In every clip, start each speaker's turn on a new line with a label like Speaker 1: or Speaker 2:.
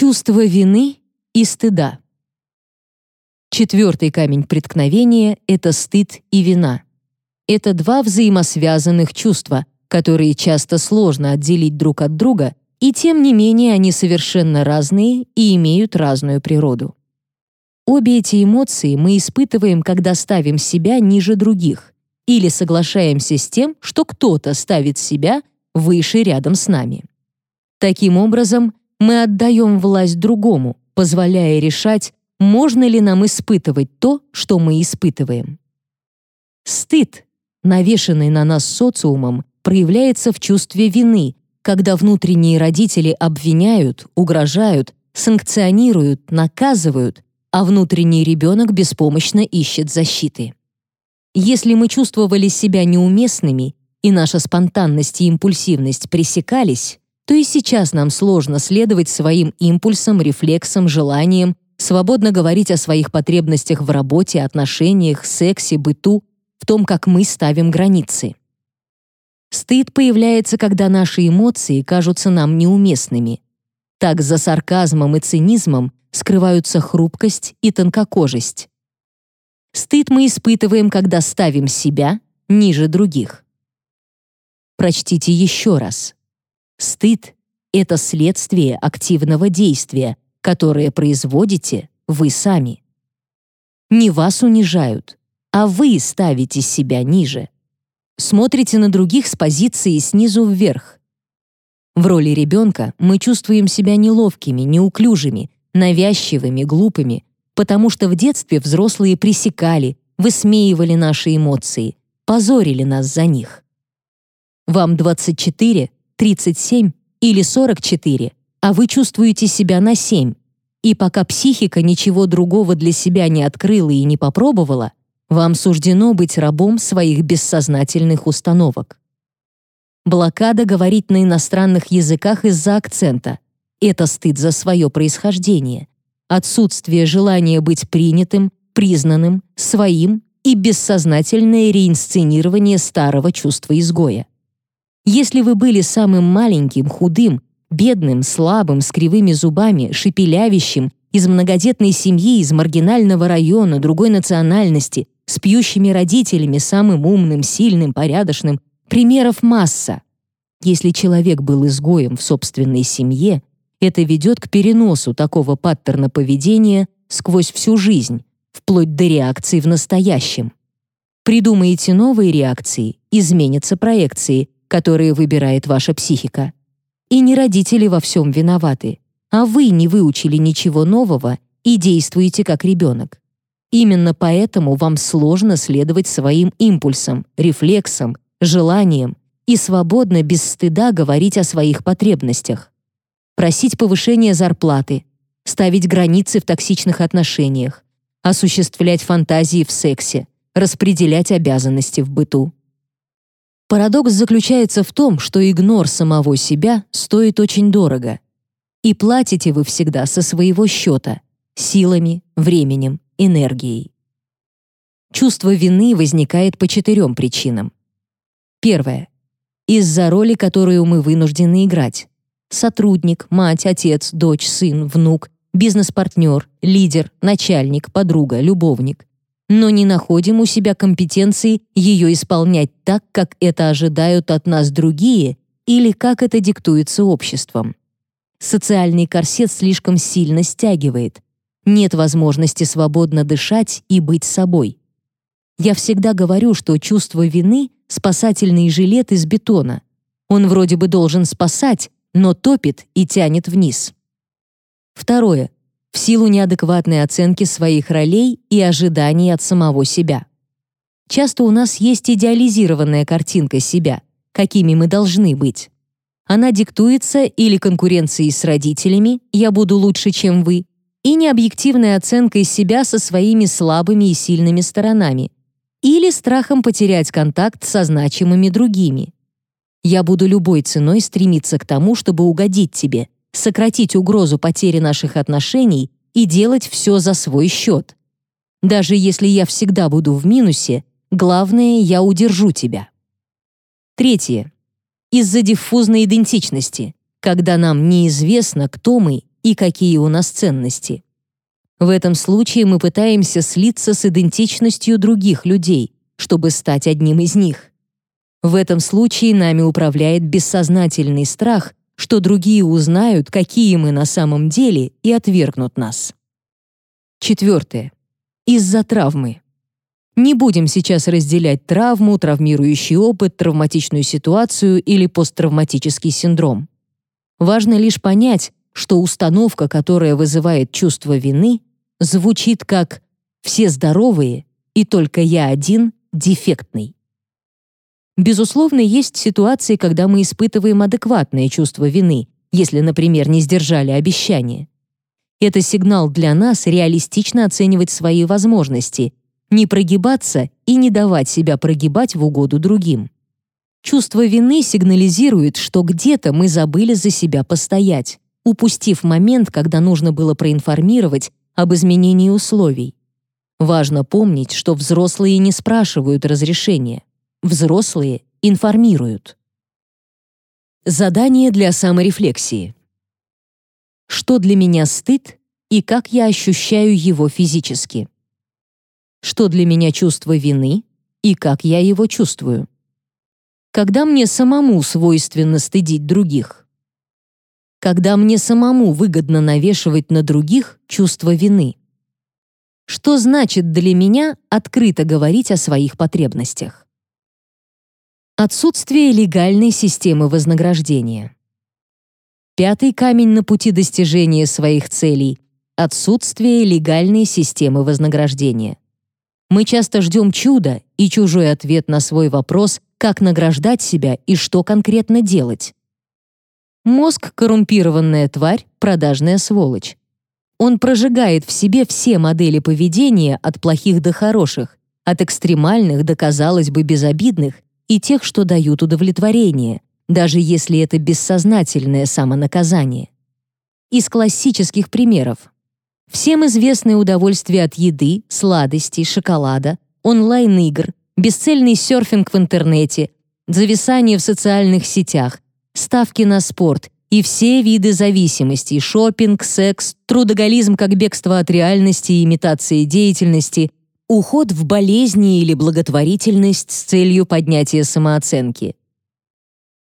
Speaker 1: Чувство вины и стыда. Четвертый камень преткновения — это стыд и вина. Это два взаимосвязанных чувства, которые часто сложно отделить друг от друга, и тем не менее они совершенно разные и имеют разную природу. Обе эти эмоции мы испытываем, когда ставим себя ниже других или соглашаемся с тем, что кто-то ставит себя выше рядом с нами. Таким образом, мы отдаем власть другому, позволяя решать, можно ли нам испытывать то, что мы испытываем. Стыд, навешанный на нас социумом, проявляется в чувстве вины, когда внутренние родители обвиняют, угрожают, санкционируют, наказывают, а внутренний ребенок беспомощно ищет защиты. Если мы чувствовали себя неуместными и наша спонтанность и импульсивность пресекались, то и сейчас нам сложно следовать своим импульсам, рефлексам, желаниям свободно говорить о своих потребностях в работе, отношениях, сексе, быту, в том, как мы ставим границы. Стыд появляется, когда наши эмоции кажутся нам неуместными. Так за сарказмом и цинизмом скрываются хрупкость и тонкокожесть. Стыд мы испытываем, когда ставим себя ниже других. Прочтите еще раз. Стыд — это следствие активного действия, которые производите вы сами. Не вас унижают, а вы ставите себя ниже. Смотрите на других с позиции снизу вверх. В роли ребенка мы чувствуем себя неловкими, неуклюжими, навязчивыми, глупыми, потому что в детстве взрослые пресекали, высмеивали наши эмоции, позорили нас за них. Вам 24, 37 или 44, а вы чувствуете себя на 7. И пока психика ничего другого для себя не открыла и не попробовала, вам суждено быть рабом своих бессознательных установок. Блокада говорить на иностранных языках из-за акцента. Это стыд за свое происхождение. Отсутствие желания быть принятым, признанным, своим и бессознательное реинсценирование старого чувства изгоя. Если вы были самым маленьким, худым бедным, слабым, с кривыми зубами, шепелявящим, из многодетной семьи, из маргинального района, другой национальности, с пьющими родителями, самым умным, сильным, порядочным. Примеров масса. Если человек был изгоем в собственной семье, это ведет к переносу такого паттерна поведения сквозь всю жизнь, вплоть до реакции в настоящем. Придумаете новые реакции, изменятся проекции, которые выбирает ваша психика. И не родители во всем виноваты, а вы не выучили ничего нового и действуете как ребенок. Именно поэтому вам сложно следовать своим импульсам, рефлексам, желаниям и свободно, без стыда говорить о своих потребностях. Просить повышения зарплаты, ставить границы в токсичных отношениях, осуществлять фантазии в сексе, распределять обязанности в быту. Парадокс заключается в том, что игнор самого себя стоит очень дорого. И платите вы всегда со своего счета — силами, временем, энергией. Чувство вины возникает по четырем причинам. Первое. Из-за роли, которую мы вынуждены играть. Сотрудник, мать, отец, дочь, сын, внук, бизнес-партнер, лидер, начальник, подруга, любовник но не находим у себя компетенции ее исполнять так, как это ожидают от нас другие или как это диктуется обществом. Социальный корсет слишком сильно стягивает. Нет возможности свободно дышать и быть собой. Я всегда говорю, что чувство вины — спасательный жилет из бетона. Он вроде бы должен спасать, но топит и тянет вниз. Второе в силу неадекватной оценки своих ролей и ожиданий от самого себя. Часто у нас есть идеализированная картинка себя, какими мы должны быть. Она диктуется или конкуренцией с родителями «я буду лучше, чем вы», и необъективной оценкой себя со своими слабыми и сильными сторонами, или страхом потерять контакт со значимыми другими. Я буду любой ценой стремиться к тому, чтобы угодить тебе, сократить угрозу потери наших отношений и делать все за свой счет. Даже если я всегда буду в минусе, главное, я удержу тебя. Третье. Из-за диффузной идентичности, когда нам неизвестно, кто мы и какие у нас ценности. В этом случае мы пытаемся слиться с идентичностью других людей, чтобы стать одним из них. В этом случае нами управляет бессознательный страх, что другие узнают, какие мы на самом деле, и отвергнут нас. Четвертое. Из-за травмы. Не будем сейчас разделять травму, травмирующий опыт, травматичную ситуацию или посттравматический синдром. Важно лишь понять, что установка, которая вызывает чувство вины, звучит как «все здоровые, и только я один дефектный». Безусловно, есть ситуации, когда мы испытываем адекватное чувство вины, если, например, не сдержали обещание. Это сигнал для нас реалистично оценивать свои возможности, не прогибаться и не давать себя прогибать в угоду другим. Чувство вины сигнализирует, что где-то мы забыли за себя постоять, упустив момент, когда нужно было проинформировать об изменении условий. Важно помнить, что взрослые не спрашивают разрешения. Взрослые информируют. Задание для саморефлексии. Что для меня стыд и как я ощущаю его физически? Что для меня чувство вины и как я его чувствую? Когда мне самому свойственно стыдить других? Когда мне самому выгодно навешивать на других чувство вины? Что значит для меня открыто говорить о своих потребностях? Отсутствие легальной системы вознаграждения. Пятый камень на пути достижения своих целей — отсутствие легальной системы вознаграждения. Мы часто ждем чуда и чужой ответ на свой вопрос, как награждать себя и что конкретно делать. Мозг — коррумпированная тварь, продажная сволочь. Он прожигает в себе все модели поведения от плохих до хороших, от экстремальных до, казалось бы, безобидных, и тех, что дают удовлетворение, даже если это бессознательное самонаказание. Из классических примеров. Всем известное удовольствие от еды, сладостей, шоколада, онлайн-игр, бесцельный серфинг в интернете, зависание в социальных сетях, ставки на спорт и все виды зависимостей – шопинг, секс, трудоголизм как бегство от реальности и имитации деятельности, уход в болезни или благотворительность с целью поднятия самооценки.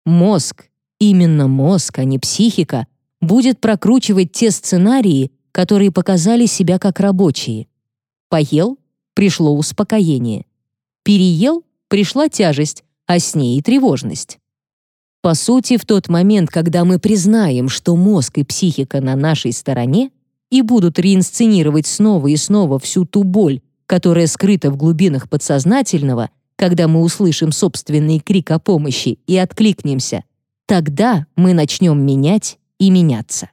Speaker 1: Мозг, именно мозг, а не психика, будет прокручивать те сценарии, которые показали себя как рабочие. Поел — пришло успокоение. Переел — пришла тяжесть, а с ней и тревожность. По сути, в тот момент, когда мы признаем, что мозг и психика на нашей стороне и будут реинсценировать снова и снова всю ту боль, которая скрыта в глубинах подсознательного, когда мы услышим собственный крик о помощи и откликнемся, тогда мы начнем менять и меняться.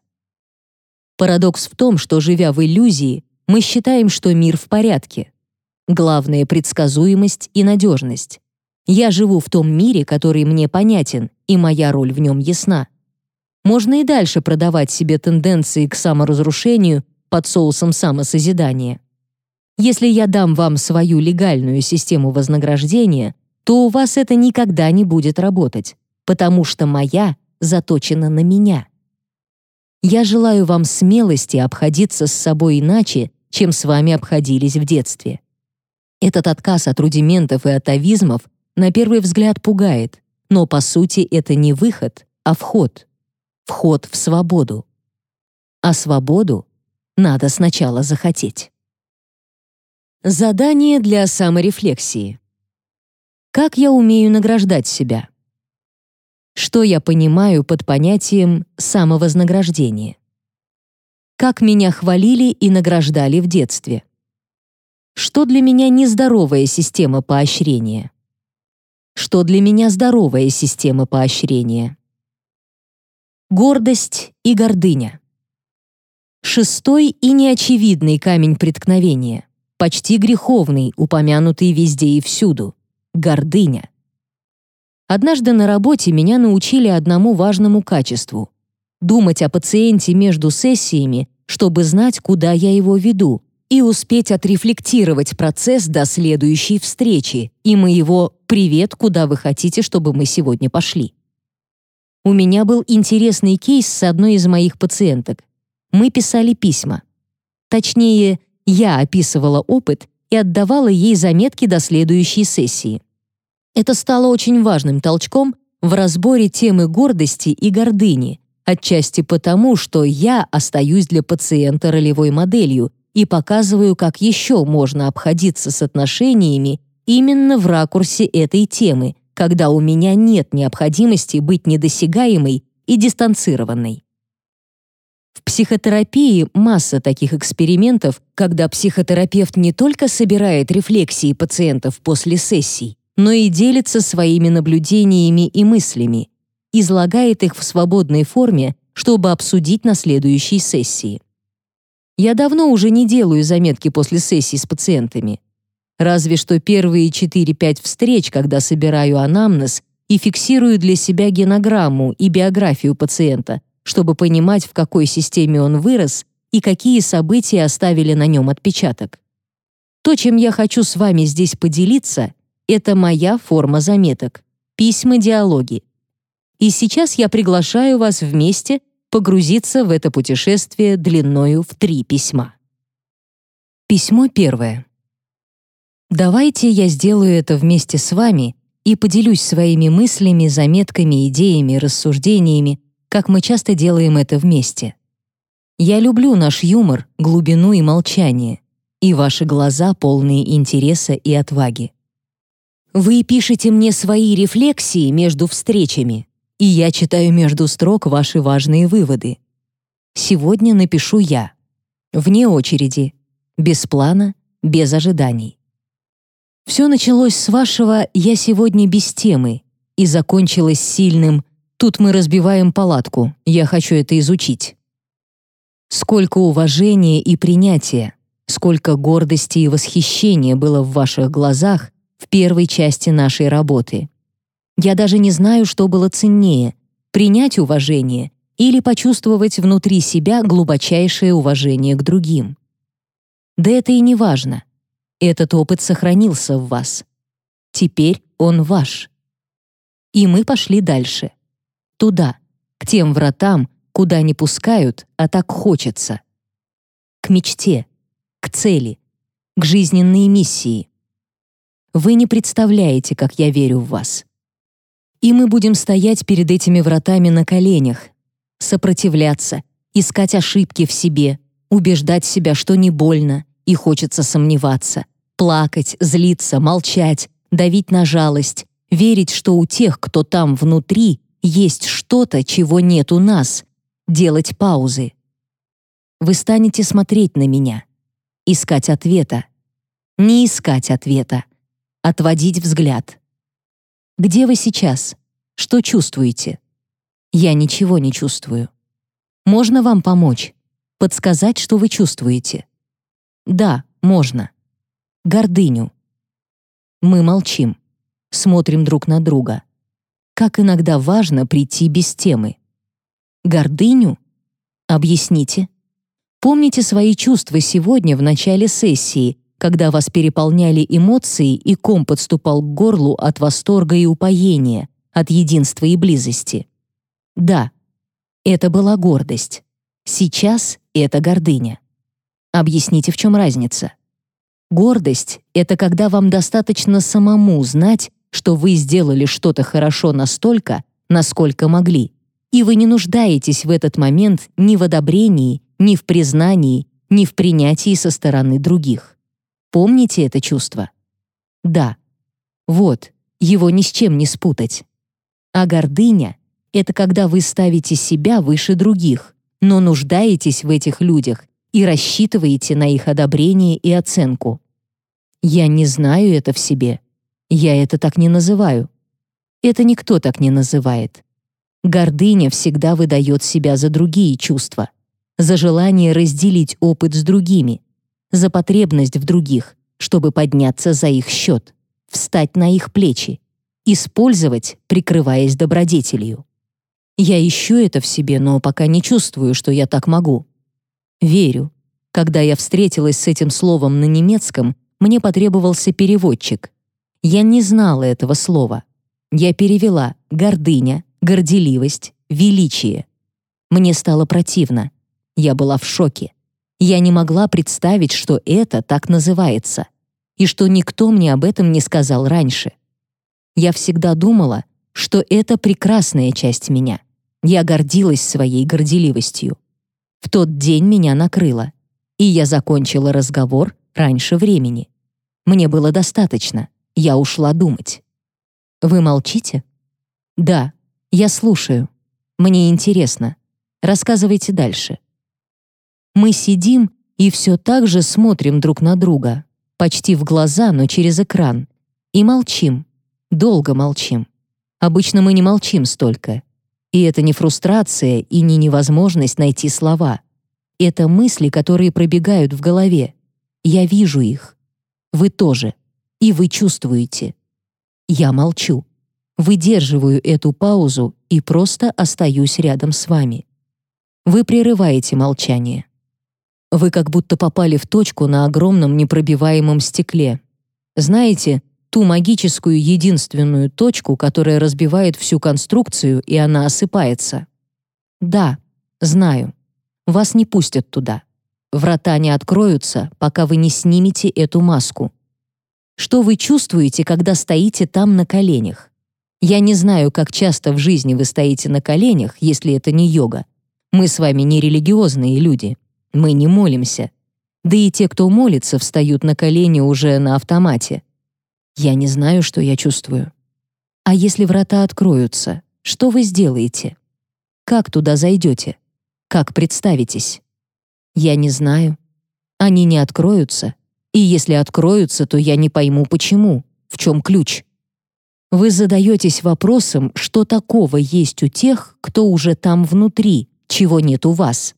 Speaker 1: Парадокс в том, что, живя в иллюзии, мы считаем, что мир в порядке. Главное — предсказуемость и надежность. Я живу в том мире, который мне понятен, и моя роль в нем ясна. Можно и дальше продавать себе тенденции к саморазрушению под соусом самосозидания. Если я дам вам свою легальную систему вознаграждения, то у вас это никогда не будет работать, потому что моя заточена на меня. Я желаю вам смелости обходиться с собой иначе, чем с вами обходились в детстве. Этот отказ от рудиментов и атовизмов на первый взгляд пугает, но по сути это не выход, а вход. Вход в свободу. А свободу надо сначала захотеть. Задание для саморефлексии. Как я умею награждать себя? Что я понимаю под понятием самовознаграждение? Как меня хвалили и награждали в детстве? Что для меня нездоровая система поощрения? Что для меня здоровая система поощрения? Гордость и гордыня. Шестой и неочевидный камень преткновения почти греховный, упомянутый везде и всюду — гордыня. Однажды на работе меня научили одному важному качеству — думать о пациенте между сессиями, чтобы знать, куда я его веду, и успеть отрефлектировать процесс до следующей встречи и моего «Привет, куда вы хотите, чтобы мы сегодня пошли?». У меня был интересный кейс с одной из моих пациенток. мы писали письма. Точнее, я описывала опыт и отдавала ей заметки до следующей сессии. Это стало очень важным толчком в разборе темы гордости и гордыни, отчасти потому, что я остаюсь для пациента ролевой моделью и показываю, как еще можно обходиться с отношениями именно в ракурсе этой темы, когда у меня нет необходимости быть недосягаемой и дистанцированной. В психотерапии масса таких экспериментов, когда психотерапевт не только собирает рефлексии пациентов после сессий, но и делится своими наблюдениями и мыслями, излагает их в свободной форме, чтобы обсудить на следующей сессии. Я давно уже не делаю заметки после сессий с пациентами. Разве что первые 4-5 встреч, когда собираю анамнез и фиксирую для себя генограмму и биографию пациента, чтобы понимать, в какой системе он вырос и какие события оставили на нем отпечаток. То, чем я хочу с вами здесь поделиться, это моя форма заметок, письма-диалоги. И сейчас я приглашаю вас вместе погрузиться в это путешествие длиною в три письма. Письмо первое. Давайте я сделаю это вместе с вами и поделюсь своими мыслями, заметками, идеями, рассуждениями, как мы часто делаем это вместе. Я люблю наш юмор, глубину и молчание, и ваши глаза полные интереса и отваги. Вы пишете мне свои рефлексии между встречами, и я читаю между строк ваши важные выводы. Сегодня напишу я. Вне очереди, без плана, без ожиданий. Все началось с вашего «я сегодня без темы» и закончилось сильным «тут мы разбиваем палатку, я хочу это изучить». Сколько уважения и принятия, сколько гордости и восхищения было в ваших глазах, в первой части нашей работы. Я даже не знаю, что было ценнее — принять уважение или почувствовать внутри себя глубочайшее уважение к другим. Да это и не важно. Этот опыт сохранился в вас. Теперь он ваш. И мы пошли дальше. Туда, к тем вратам, куда не пускают, а так хочется. К мечте, к цели, к жизненной миссии. Вы не представляете, как я верю в вас. И мы будем стоять перед этими вратами на коленях, сопротивляться, искать ошибки в себе, убеждать себя, что не больно и хочется сомневаться, плакать, злиться, молчать, давить на жалость, верить, что у тех, кто там внутри, есть что-то, чего нет у нас, делать паузы. Вы станете смотреть на меня, искать ответа, не искать ответа, отводить взгляд. Где вы сейчас? Что чувствуете? Я ничего не чувствую. Можно вам помочь? Подсказать, что вы чувствуете? Да, можно. Гордыню. Мы молчим, смотрим друг на друга. Как иногда важно прийти без темы. Гордыню? Объясните. Помните свои чувства сегодня в начале сессии, когда вас переполняли эмоции и ком подступал к горлу от восторга и упоения, от единства и близости. Да, это была гордость. Сейчас это гордыня. Объясните, в чем разница. Гордость — это когда вам достаточно самому знать, что вы сделали что-то хорошо настолько, насколько могли, и вы не нуждаетесь в этот момент ни в одобрении, ни в признании, ни в принятии со стороны других. Помните это чувство? Да. Вот, его ни с чем не спутать. А гордыня — это когда вы ставите себя выше других, но нуждаетесь в этих людях и рассчитываете на их одобрение и оценку. Я не знаю это в себе. Я это так не называю. Это никто так не называет. Гордыня всегда выдает себя за другие чувства, за желание разделить опыт с другими, за потребность в других, чтобы подняться за их счет, встать на их плечи, использовать, прикрываясь добродетелью. Я ищу это в себе, но пока не чувствую, что я так могу. Верю. Когда я встретилась с этим словом на немецком, мне потребовался переводчик. Я не знала этого слова. Я перевела «гордыня», «горделивость», «величие». Мне стало противно. Я была в шоке. Я не могла представить, что это так называется, и что никто мне об этом не сказал раньше. Я всегда думала, что это прекрасная часть меня. Я гордилась своей горделивостью. В тот день меня накрыло, и я закончила разговор раньше времени. Мне было достаточно, я ушла думать. Вы молчите? Да, я слушаю. Мне интересно. Рассказывайте дальше. Мы сидим и все так же смотрим друг на друга, почти в глаза, но через экран, и молчим, долго молчим. Обычно мы не молчим столько. И это не фрустрация и не невозможность найти слова. Это мысли, которые пробегают в голове. Я вижу их. Вы тоже. И вы чувствуете. Я молчу. Выдерживаю эту паузу и просто остаюсь рядом с вами. Вы прерываете молчание. Вы как будто попали в точку на огромном непробиваемом стекле. Знаете, ту магическую единственную точку, которая разбивает всю конструкцию, и она осыпается. Да, знаю. Вас не пустят туда. Врата не откроются, пока вы не снимете эту маску. Что вы чувствуете, когда стоите там на коленях? Я не знаю, как часто в жизни вы стоите на коленях, если это не йога. Мы с вами не религиозные люди. Мы не молимся. Да и те, кто молится, встают на колени уже на автомате. Я не знаю, что я чувствую. А если врата откроются, что вы сделаете? Как туда зайдете? Как представитесь? Я не знаю. Они не откроются. И если откроются, то я не пойму, почему. В чем ключ? Вы задаетесь вопросом, что такого есть у тех, кто уже там внутри, чего нет у вас.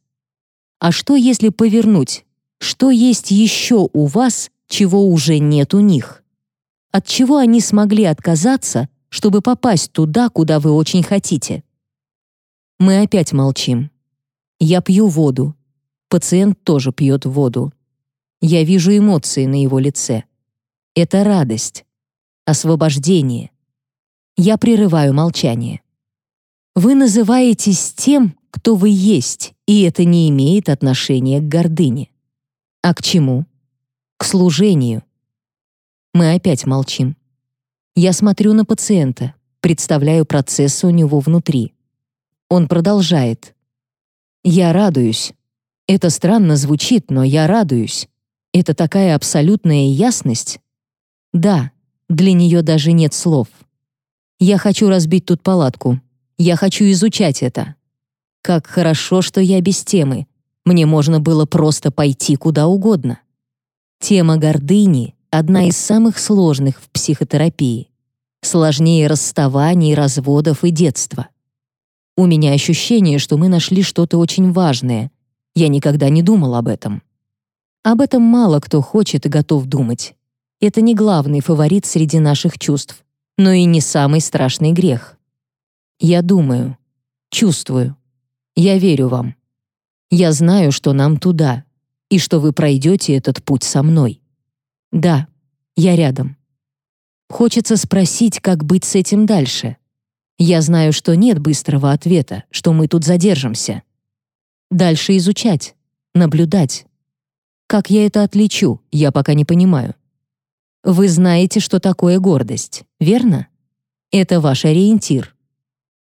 Speaker 1: А что, если повернуть? Что есть еще у вас, чего уже нет у них? От чего они смогли отказаться, чтобы попасть туда, куда вы очень хотите? Мы опять молчим. Я пью воду. Пациент тоже пьет воду. Я вижу эмоции на его лице. Это радость, освобождение. Я прерываю молчание. Вы называетесь тем, кто вы есть, и это не имеет отношения к гордыне. А к чему? К служению. Мы опять молчим. Я смотрю на пациента, представляю процесс у него внутри. Он продолжает. Я радуюсь. Это странно звучит, но я радуюсь. Это такая абсолютная ясность. Да, для нее даже нет слов. Я хочу разбить тут палатку. Я хочу изучать это. Как хорошо, что я без темы. Мне можно было просто пойти куда угодно. Тема гордыни — одна из самых сложных в психотерапии. Сложнее расставаний, разводов и детства. У меня ощущение, что мы нашли что-то очень важное. Я никогда не думал об этом. Об этом мало кто хочет и готов думать. Это не главный фаворит среди наших чувств, но и не самый страшный грех. Я думаю, чувствую, я верю вам. Я знаю, что нам туда, и что вы пройдете этот путь со мной. Да, я рядом. Хочется спросить, как быть с этим дальше. Я знаю, что нет быстрого ответа, что мы тут задержимся. Дальше изучать, наблюдать. Как я это отличу, я пока не понимаю. Вы знаете, что такое гордость, верно? Это ваш ориентир.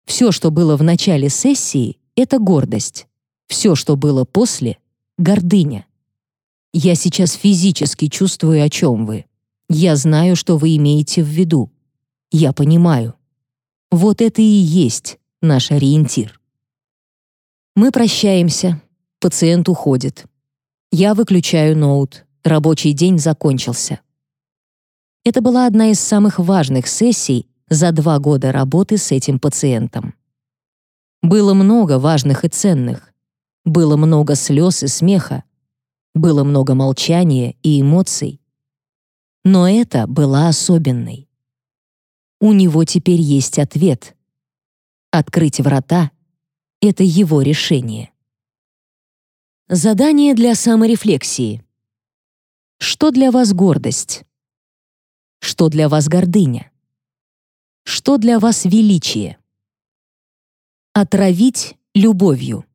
Speaker 1: Все, что было в начале сессии, это гордость. Все, что было после — гордыня. Я сейчас физически чувствую, о чем вы. Я знаю, что вы имеете в виду. Я понимаю. Вот это и есть наш ориентир. Мы прощаемся. Пациент уходит. Я выключаю ноут. Рабочий день закончился. Это была одна из самых важных сессий за два года работы с этим пациентом. Было много важных и ценных. Было много слез и смеха. Было много молчания и эмоций. Но это была особенной. У него теперь есть ответ. Открыть врата — это его решение. Задание для саморефлексии. Что для вас гордость? Что для вас гордыня? Что для вас величие? Отравить любовью.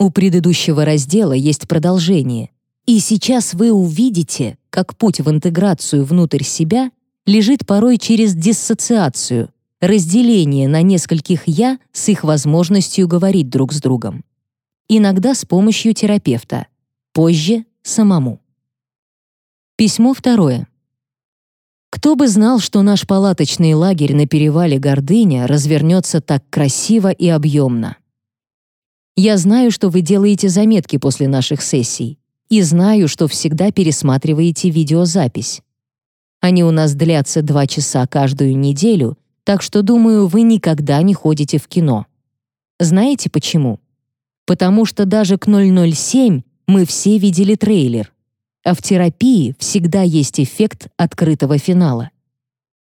Speaker 1: У предыдущего раздела есть продолжение. И сейчас вы увидите, как путь в интеграцию внутрь себя лежит порой через диссоциацию, разделение на нескольких «я» с их возможностью говорить друг с другом. Иногда с помощью терапевта, позже — самому. Письмо второе. Кто бы знал, что наш палаточный лагерь на перевале Гордыня развернется так красиво и объемно. Я знаю, что вы делаете заметки после наших сессий, и знаю, что всегда пересматриваете видеозапись. Они у нас длятся два часа каждую неделю, так что, думаю, вы никогда не ходите в кино. Знаете почему? Потому что даже к 007 мы все видели трейлер. А в терапии всегда есть эффект открытого финала.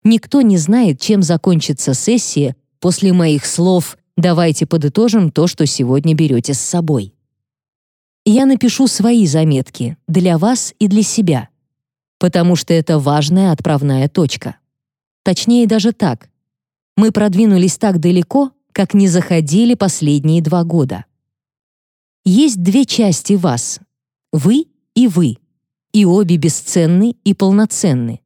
Speaker 1: Никто не знает, чем закончится сессия после моих слов Давайте подытожим то, что сегодня берете с собой. Я напишу свои заметки для вас и для себя, потому что это важная отправная точка. Точнее даже так. Мы продвинулись так далеко, как не заходили последние два года. Есть две части вас — вы и вы, и обе бесценны и полноценны.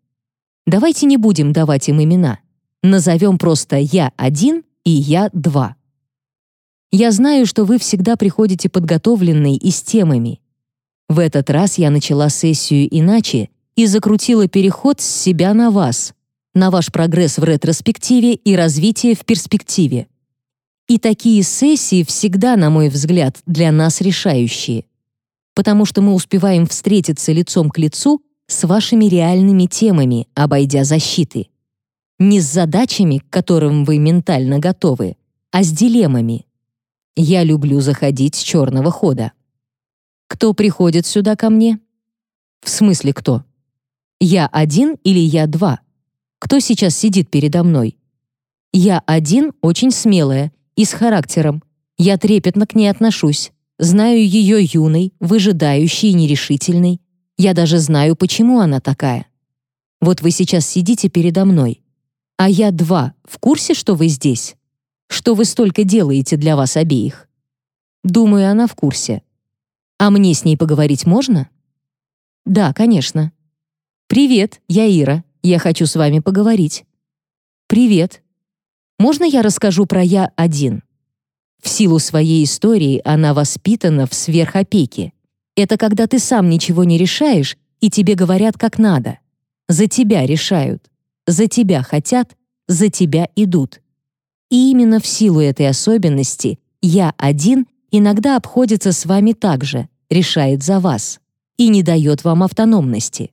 Speaker 1: Давайте не будем давать им имена. Назовем просто «я один» и я два. Я знаю, что вы всегда приходите подготовленные и с темами. В этот раз я начала сессию иначе и закрутила переход с себя на вас, на ваш прогресс в ретроспективе и развитие в перспективе. И такие сессии всегда, на мой взгляд, для нас решающие, потому что мы успеваем встретиться лицом к лицу с вашими реальными темами, обойдя защиты. Не с задачами, к которым вы ментально готовы, а с дилеммами. Я люблю заходить с черного хода. Кто приходит сюда ко мне? В смысле кто? Я один или я два? Кто сейчас сидит передо мной? Я один очень смелая и с характером. Я трепетно к ней отношусь. Знаю ее юной, выжидающей и нерешительной. Я даже знаю, почему она такая. Вот вы сейчас сидите передо мной. А я два. В курсе, что вы здесь? Что вы столько делаете для вас обеих? Думаю, она в курсе. А мне с ней поговорить можно? Да, конечно. Привет, я Ира. Я хочу с вами поговорить. Привет. Можно я расскажу про я один? В силу своей истории она воспитана в сверхопеке. Это когда ты сам ничего не решаешь, и тебе говорят как надо. За тебя решают за тебя хотят, за тебя идут. И именно в силу этой особенности «я один» иногда обходится с вами так же, решает за вас и не дает вам автономности.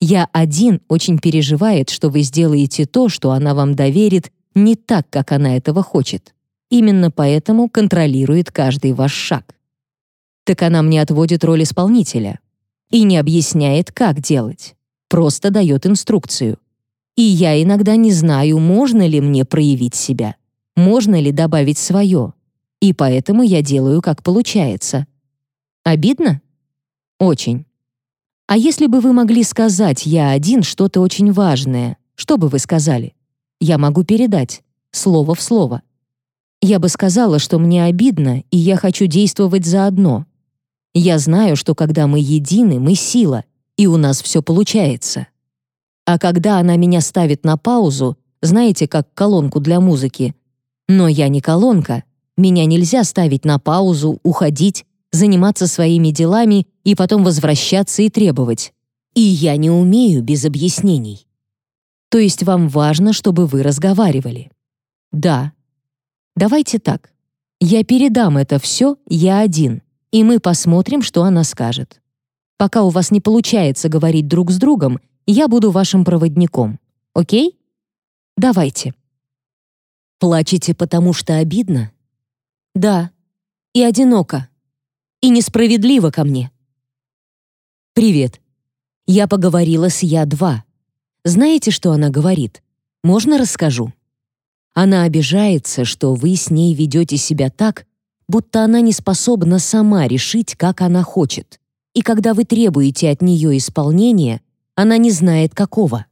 Speaker 1: «Я один» очень переживает, что вы сделаете то, что она вам доверит, не так, как она этого хочет. Именно поэтому контролирует каждый ваш шаг. Так она мне отводит роль исполнителя и не объясняет, как делать, просто дает инструкцию — и я иногда не знаю, можно ли мне проявить себя, можно ли добавить свое. И поэтому я делаю, как получается. Обидно? Очень. А если бы вы могли сказать «я один» что-то очень важное, что бы вы сказали? Я могу передать, слово в слово. Я бы сказала, что мне обидно, и я хочу действовать заодно. Я знаю, что когда мы едины, мы сила, и у нас все получается. А когда она меня ставит на паузу, знаете, как колонку для музыки. Но я не колонка. Меня нельзя ставить на паузу, уходить, заниматься своими делами и потом возвращаться и требовать. И я не умею без объяснений. То есть вам важно, чтобы вы разговаривали. Да. Давайте так. Я передам это все, я один, и мы посмотрим, что она скажет. Пока у вас не получается говорить друг с другом, я буду вашим проводником. Окей? Давайте. Плачете, потому что обидно? Да. И одиноко. И несправедливо ко мне. Привет. Я поговорила с Я-2. Знаете, что она говорит? Можно расскажу? Она обижается, что вы с ней ведете себя так, будто она не способна сама решить, как она хочет. И когда вы требуете от нее исполнения, она не знает, какого.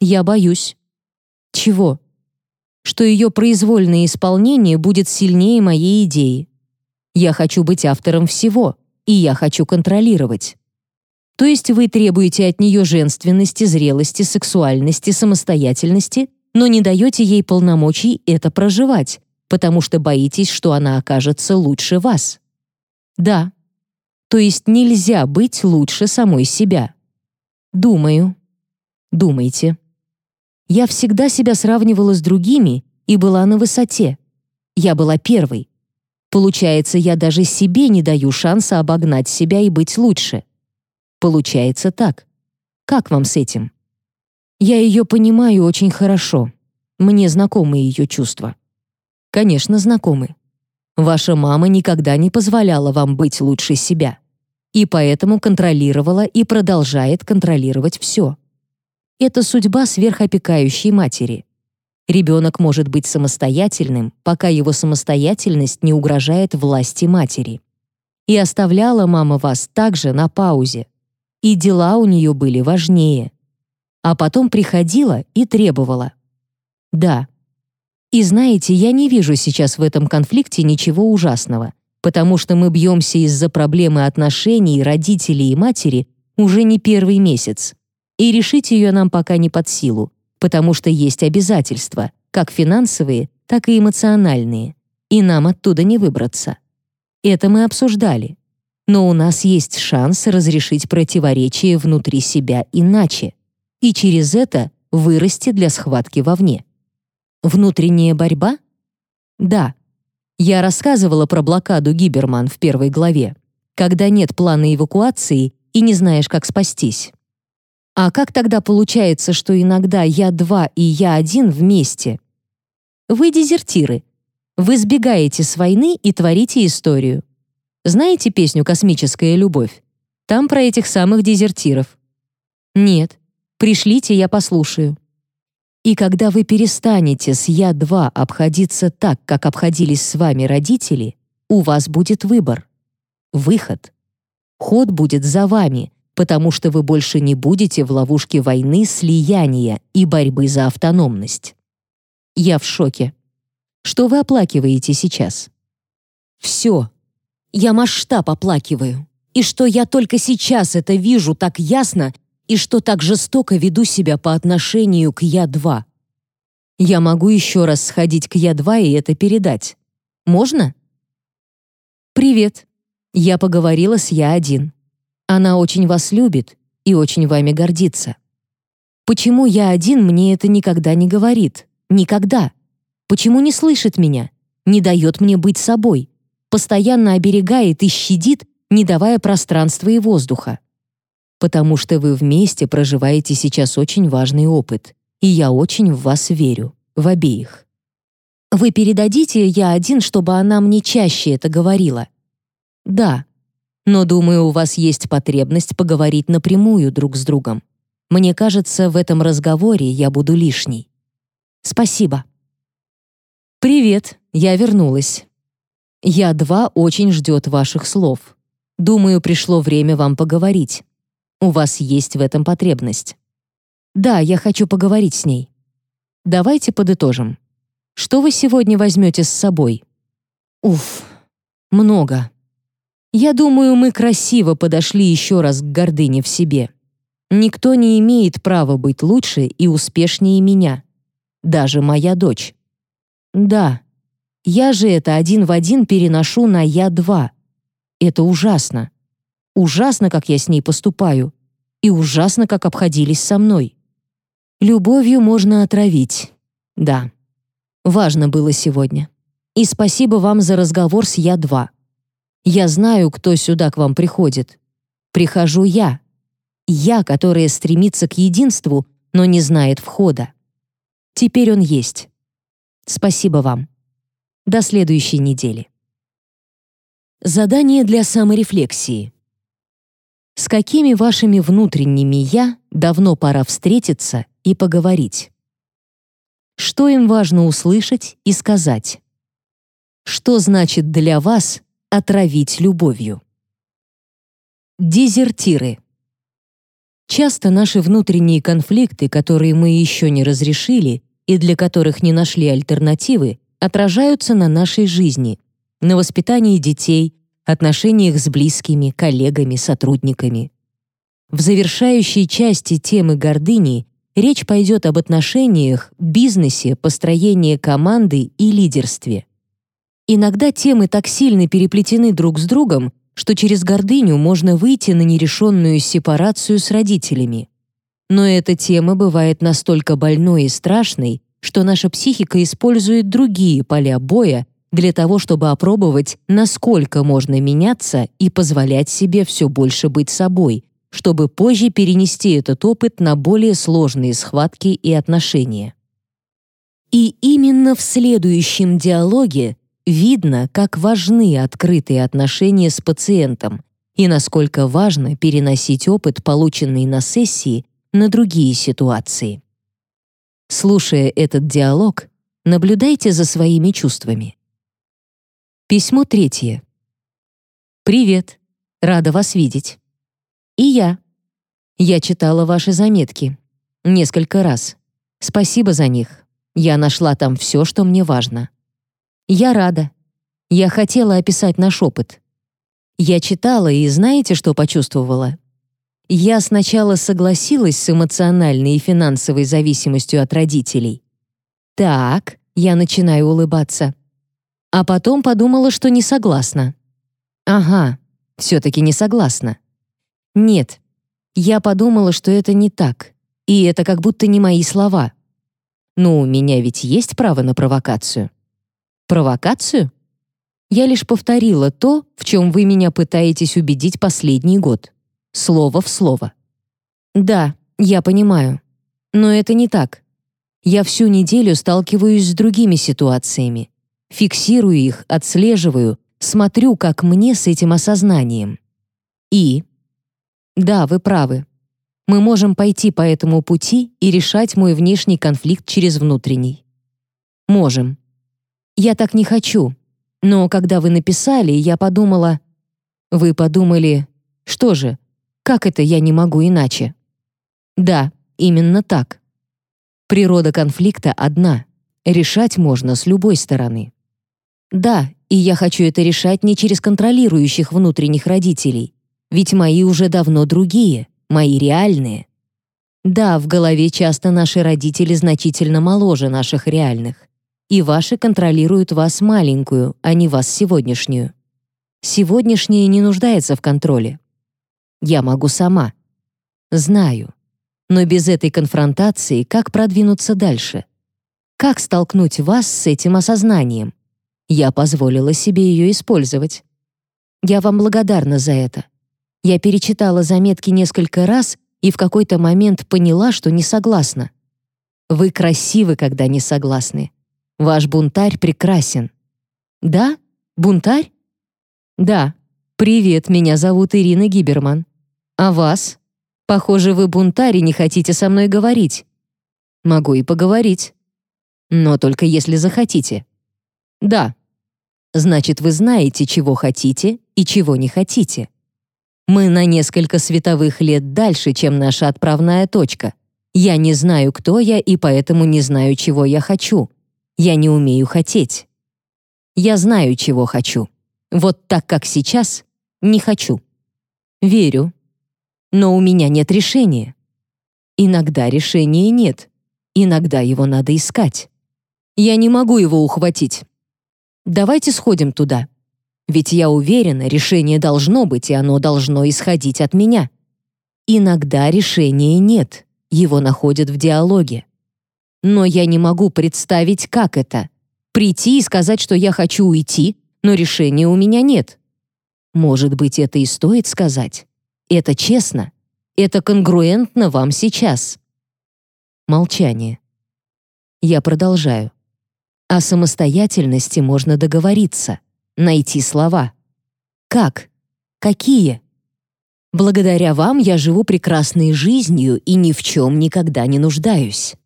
Speaker 1: Я боюсь. Чего? Что ее произвольное исполнение будет сильнее моей идеи. Я хочу быть автором всего, и я хочу контролировать. То есть вы требуете от нее женственности, зрелости, сексуальности, самостоятельности, но не даете ей полномочий это проживать, потому что боитесь, что она окажется лучше вас. Да. То есть нельзя быть лучше самой себя. Думаю. Думайте. Я всегда себя сравнивала с другими и была на высоте. Я была первой. Получается, я даже себе не даю шанса обогнать себя и быть лучше. Получается так. Как вам с этим? Я ее понимаю очень хорошо. Мне знакомы ее чувства. Конечно, знакомы. Ваша мама никогда не позволяла вам быть лучше себя. И поэтому контролировала и продолжает контролировать все. Это судьба сверхопекающей матери. Ребенок может быть самостоятельным, пока его самостоятельность не угрожает власти матери. И оставляла мама вас также на паузе. И дела у нее были важнее. А потом приходила и требовала. Да. И знаете, я не вижу сейчас в этом конфликте ничего ужасного, потому что мы бьемся из-за проблемы отношений родителей и матери уже не первый месяц и решить ее нам пока не под силу, потому что есть обязательства, как финансовые, так и эмоциональные, и нам оттуда не выбраться. Это мы обсуждали. Но у нас есть шанс разрешить противоречие внутри себя иначе, и через это вырасти для схватки вовне. Внутренняя борьба? Да. Я рассказывала про блокаду Гиберман в первой главе, когда нет плана эвакуации и не знаешь, как спастись. А как тогда получается, что иногда я два и я один вместе? Вы дезертиры. Вы сбегаете с войны и творите историю. Знаете песню «Космическая любовь»? Там про этих самых дезертиров. Нет. Пришлите, я послушаю. И когда вы перестанете с «Я-2» обходиться так, как обходились с вами родители, у вас будет выбор. Выход. Ход будет за вами, потому что вы больше не будете в ловушке войны, слияния и борьбы за автономность. Я в шоке. Что вы оплакиваете сейчас? Все. Я масштаб оплакиваю. И что я только сейчас это вижу так ясно, и что так жестоко веду себя по отношению к Я-2. Я могу еще раз сходить к Я-2 и это передать. Можно? Привет. Я поговорила с Я-1. Она очень вас любит и очень вами гордится. Почему я один мне это никогда не говорит? Никогда. Почему не слышит меня? Не дает мне быть собой? Постоянно оберегает и щадит, не давая пространства и воздуха. Потому что вы вместе проживаете сейчас очень важный опыт, и я очень в вас верю, в обеих. Вы передадите я один, чтобы она мне чаще это говорила? Да, но, думаю, у вас есть потребность поговорить напрямую друг с другом. Мне кажется, в этом разговоре я буду лишней. Спасибо. Привет, я вернулась. Я два очень ждет ваших слов. Думаю, пришло время вам поговорить. У вас есть в этом потребность. Да, я хочу поговорить с ней. Давайте подытожим. Что вы сегодня возьмете с собой? Уф, много. Я думаю, мы красиво подошли еще раз к гордыне в себе. Никто не имеет права быть лучше и успешнее меня. Даже моя дочь. Да, я же это один в один переношу на я-2. Это ужасно. Ужасно, как я с ней поступаю. И ужасно, как обходились со мной. Любовью можно отравить. Да. Важно было сегодня. И спасибо вам за разговор с Я-2. Я знаю, кто сюда к вам приходит. Прихожу я. Я, которая стремится к единству, но не знает входа. Теперь он есть. Спасибо вам. До следующей недели. Задание для саморефлексии. С какими вашими внутренними «я» давно пора встретиться и поговорить? Что им важно услышать и сказать? Что значит для вас Отравить любовью. Дезертиры. Часто наши внутренние конфликты, которые мы еще не разрешили и для которых не нашли альтернативы, отражаются на нашей жизни. на воспитании детей, отношениях с близкими, коллегами, сотрудниками. В завершающей части темы гордыни речь пойдет об отношениях, бизнесе, построении команды и лидерстве. Иногда темы так сильно переплетены друг с другом, что через гордыню можно выйти на нерешенную сепарацию с родителями. Но эта тема бывает настолько больной и страшной, что наша психика использует другие поля боя для того, чтобы опробовать, насколько можно меняться и позволять себе все больше быть собой, чтобы позже перенести этот опыт на более сложные схватки и отношения. И именно в следующем диалоге видно, как важны открытые отношения с пациентом и насколько важно переносить опыт, полученный на сессии, на другие ситуации. Слушая этот диалог, наблюдайте за своими чувствами. Письмо третье. «Привет. Рада вас видеть. И я. Я читала ваши заметки. Несколько раз. Спасибо за них. Я нашла там все, что мне важно. Я рада. Я хотела описать наш опыт. Я читала и знаете, что почувствовала? Я сначала согласилась с эмоциональной и финансовой зависимостью от родителей. Так, я начинаю улыбаться. А потом подумала, что не согласна. Ага, все-таки не согласна. Нет, я подумала, что это не так, и это как будто не мои слова. Ну, у меня ведь есть право на провокацию. Провокацию? Я лишь повторила то, в чем вы меня пытаетесь убедить последний год. Слово в слово. Да, я понимаю. Но это не так. Я всю неделю сталкиваюсь с другими ситуациями. Фиксирую их, отслеживаю, смотрю, как мне с этим осознанием. И? Да, вы правы. Мы можем пойти по этому пути и решать мой внешний конфликт через внутренний. Можем. Я так не хочу. Но когда вы написали, я подумала... Вы подумали, что же, как это я не могу иначе? Да, именно так. Природа конфликта одна. Решать можно с любой стороны. Да, и я хочу это решать не через контролирующих внутренних родителей, ведь мои уже давно другие, мои реальные. Да, в голове часто наши родители значительно моложе наших реальных, и ваши контролируют вас маленькую, а не вас сегодняшнюю. Сегодняшняя не нуждается в контроле. Я могу сама. Знаю. Но без этой конфронтации как продвинуться дальше? Как столкнуть вас с этим осознанием? Я позволила себе ее использовать. Я вам благодарна за это. Я перечитала заметки несколько раз и в какой-то момент поняла, что не согласна. Вы красивы, когда не согласны. Ваш бунтарь прекрасен. Да? Бунтарь? Да. Привет, меня зовут Ирина Гиберман. А вас? Похоже, вы бунтарь и не хотите со мной говорить. Могу и поговорить. Но только если захотите. Да, Значит, вы знаете, чего хотите и чего не хотите. Мы на несколько световых лет дальше, чем наша отправная точка. Я не знаю, кто я, и поэтому не знаю, чего я хочу. Я не умею хотеть. Я знаю, чего хочу. Вот так, как сейчас, не хочу. Верю. Но у меня нет решения. Иногда решения нет. Иногда его надо искать. Я не могу его ухватить. Давайте сходим туда. Ведь я уверена, решение должно быть, и оно должно исходить от меня. Иногда решения нет, его находят в диалоге. Но я не могу представить, как это. Прийти и сказать, что я хочу уйти, но решения у меня нет. Может быть, это и стоит сказать. Это честно. Это конгруентно вам сейчас. Молчание. Я продолжаю. О самостоятельности можно договориться, найти слова. Как? Какие? Благодаря вам я живу прекрасной жизнью и ни в чем никогда не нуждаюсь.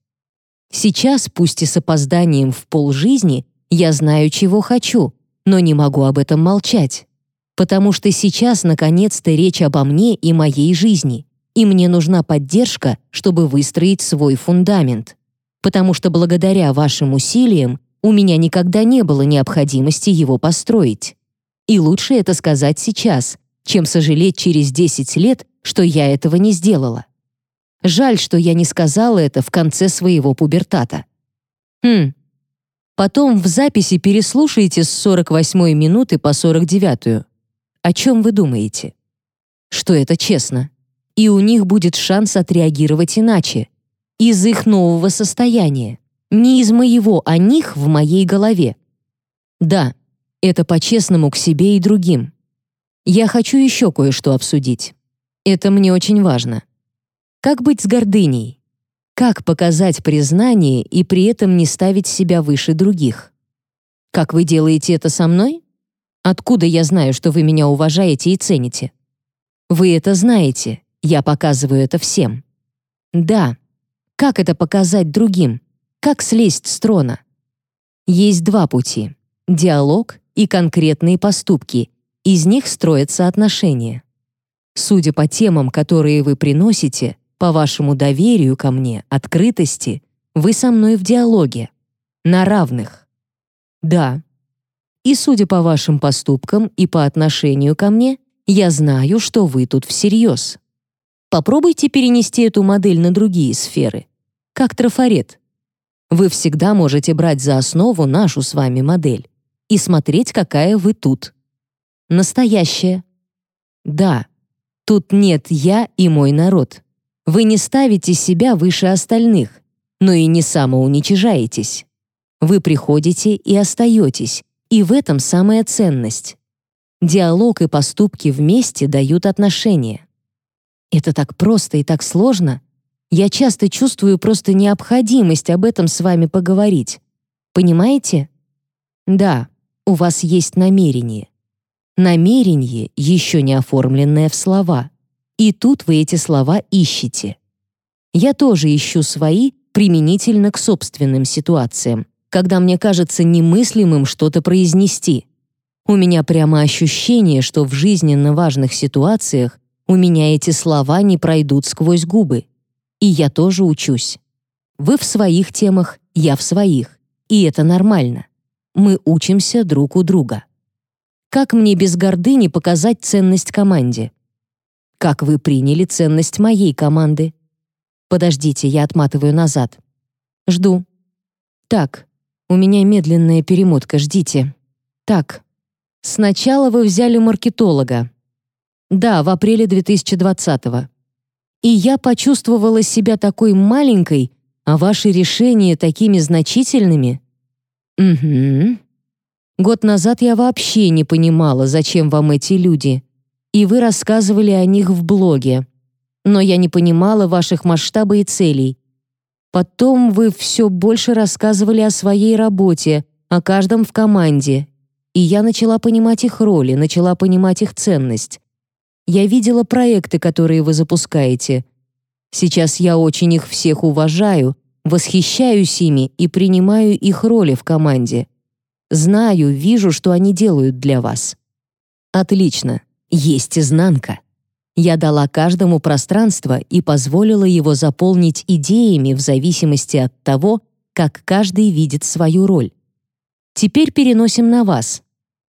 Speaker 1: Сейчас, пусть и с опозданием в полжизни, я знаю, чего хочу, но не могу об этом молчать. Потому что сейчас, наконец-то, речь обо мне и моей жизни, и мне нужна поддержка, чтобы выстроить свой фундамент. Потому что благодаря вашим усилиям У меня никогда не было необходимости его построить. И лучше это сказать сейчас, чем сожалеть через 10 лет, что я этого не сделала. Жаль, что я не сказала это в конце своего пубертата. Хм. Потом в записи переслушайте с 48 минуты по 49-ю. О чем вы думаете? Что это честно. И у них будет шанс отреагировать иначе. Из их нового состояния. Не из моего, а них в моей голове. Да, это по-честному к себе и другим. Я хочу еще кое-что обсудить. Это мне очень важно. Как быть с гордыней? Как показать признание и при этом не ставить себя выше других? Как вы делаете это со мной? Откуда я знаю, что вы меня уважаете и цените? Вы это знаете, я показываю это всем. Да. Как это показать другим? Как слезть с трона? Есть два пути — диалог и конкретные поступки, из них строятся отношения. Судя по темам, которые вы приносите, по вашему доверию ко мне, открытости, вы со мной в диалоге. На равных. Да. И судя по вашим поступкам и по отношению ко мне, я знаю, что вы тут всерьез. Попробуйте перенести эту модель на другие сферы. Как трафарет. Вы всегда можете брать за основу нашу с вами модель и смотреть, какая вы тут. Настоящее. Да, тут нет я и мой народ. Вы не ставите себя выше остальных, но и не самоуничижаетесь. Вы приходите и остаетесь, и в этом самая ценность. Диалог и поступки вместе дают отношения. Это так просто и так сложно. Я часто чувствую просто необходимость об этом с вами поговорить. Понимаете? Да, у вас есть намерение. Намерение, еще не оформленное в слова. И тут вы эти слова ищете. Я тоже ищу свои применительно к собственным ситуациям, когда мне кажется немыслимым что-то произнести. У меня прямо ощущение, что в жизненно важных ситуациях у меня эти слова не пройдут сквозь губы. И я тоже учусь. Вы в своих темах, я в своих. И это нормально. Мы учимся друг у друга. Как мне без гордыни показать ценность команде? Как вы приняли ценность моей команды? Подождите, я отматываю назад. Жду. Так, у меня медленная перемотка, ждите. Так, сначала вы взяли маркетолога. Да, в апреле 2020-го. И я почувствовала себя такой маленькой, а ваши решения такими значительными. Угу. Год назад я вообще не понимала, зачем вам эти люди, и вы рассказывали о них в блоге. Но я не понимала ваших масштабов и целей. Потом вы все больше рассказывали о своей работе, о каждом в команде, и я начала понимать их роли, начала понимать их ценность. Я видела проекты, которые вы запускаете. Сейчас я очень их всех уважаю, восхищаюсь ими и принимаю их роли в команде. Знаю, вижу, что они делают для вас. Отлично. Есть изнанка. Я дала каждому пространство и позволила его заполнить идеями в зависимости от того, как каждый видит свою роль. Теперь переносим на вас.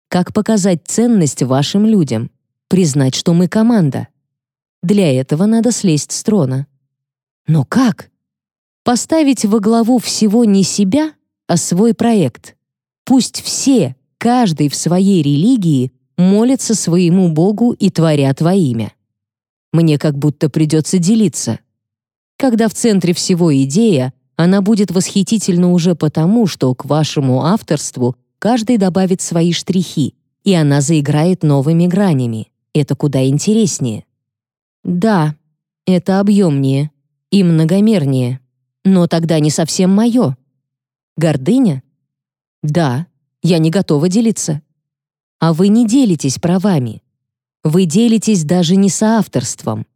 Speaker 1: Как показать ценность вашим людям? Признать, что мы команда. Для этого надо слезть с трона. Но как? Поставить во главу всего не себя, а свой проект. Пусть все, каждый в своей религии, молятся своему Богу и творят во имя. Мне как будто придется делиться. Когда в центре всего идея, она будет восхитительна уже потому, что к вашему авторству каждый добавит свои штрихи, и она заиграет новыми гранями. Это куда интереснее. Да, это объемнее и многомернее, но тогда не совсем мое. Гордыня? Да, я не готова делиться. А вы не делитесь правами. Вы делитесь даже не соавторством.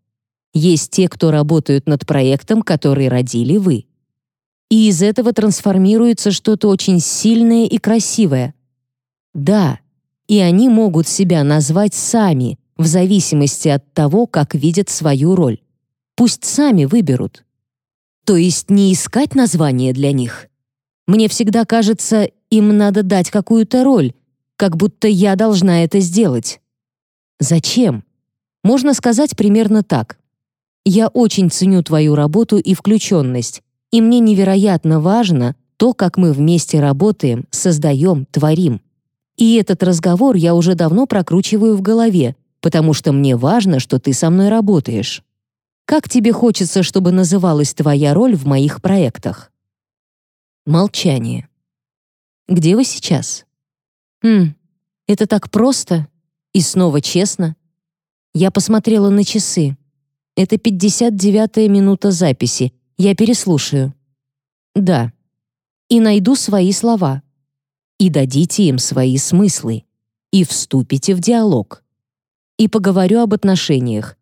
Speaker 1: Есть те, кто работают над проектом, который родили вы. И из этого трансформируется что-то очень сильное и красивое. Да, и они могут себя назвать сами, в зависимости от того, как видят свою роль. Пусть сами выберут. То есть не искать название для них. Мне всегда кажется, Им надо дать какую-то роль, как будто я должна это сделать. Зачем? Можно сказать примерно так. Я очень ценю твою работу и включенность, и мне невероятно важно то, как мы вместе работаем, создаем, творим. И этот разговор я уже давно прокручиваю в голове, потому что мне важно, что ты со мной работаешь. Как тебе хочется, чтобы называлась твоя роль в моих проектах? Молчание. Где вы сейчас? Хм, это так просто и снова честно. Я посмотрела на часы. Это 59-я минута записи. Я переслушаю. Да. И найду свои слова. И дадите им свои смыслы. И вступите в диалог. И поговорю об отношениях.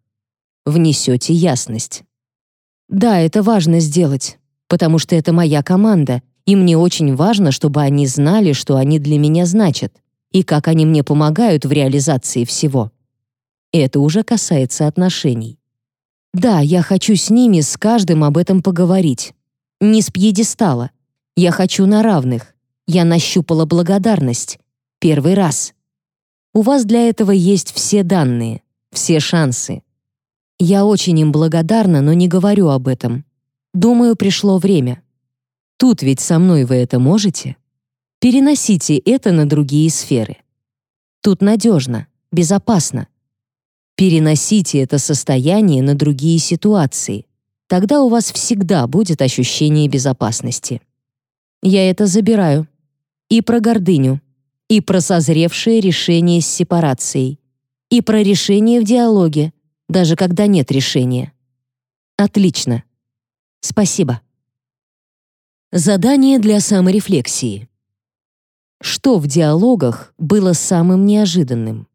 Speaker 1: Внесете ясность. Да, это важно сделать, потому что это моя команда, и мне очень важно, чтобы они знали, что они для меня значат, и как они мне помогают в реализации всего. Это уже касается отношений. Да, я хочу с ними, с каждым об этом поговорить. Не с пьедестала. Я хочу на равных. Я нащупала благодарность. Первый раз. У вас для этого есть все данные, все шансы. Я очень им благодарна, но не говорю об этом. Думаю, пришло время. Тут ведь со мной вы это можете. Переносите это на другие сферы. Тут надежно, безопасно. Переносите это состояние на другие ситуации. Тогда у вас всегда будет ощущение безопасности. Я это забираю. И про гордыню, и про созревшее решение с сепарацией, и про решение в диалоге, даже когда нет решения. Отлично. Спасибо. Задание для саморефлексии. Что в диалогах было самым неожиданным?